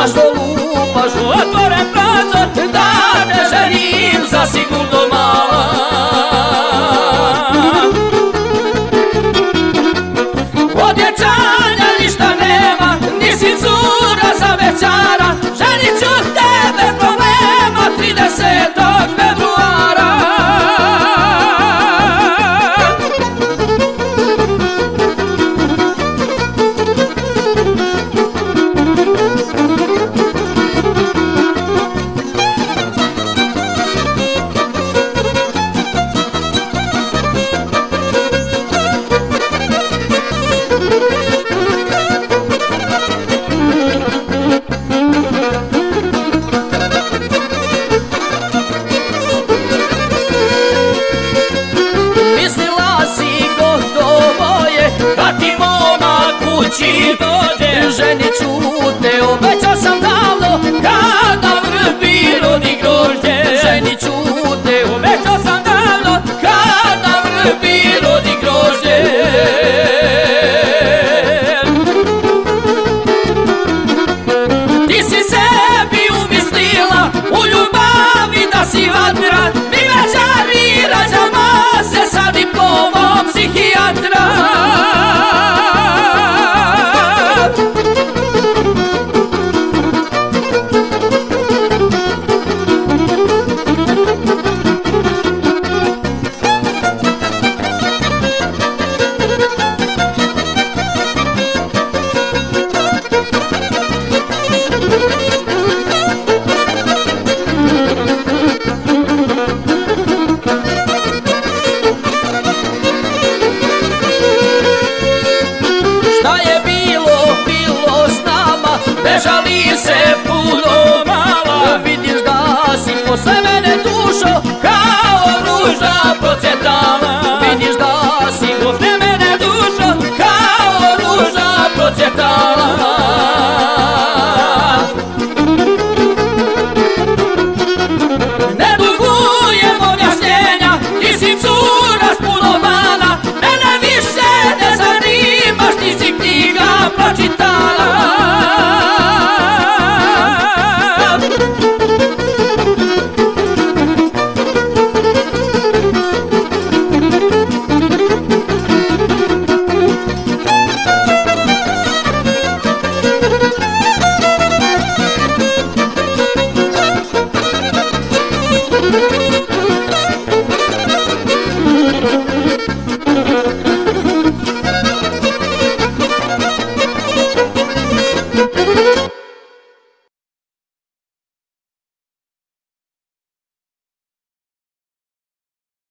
ona što lupaš u otvoren prozor Da te želim zasigurno mala Od dječanja ništa nema Nisi cura za većanja Уже не чувствую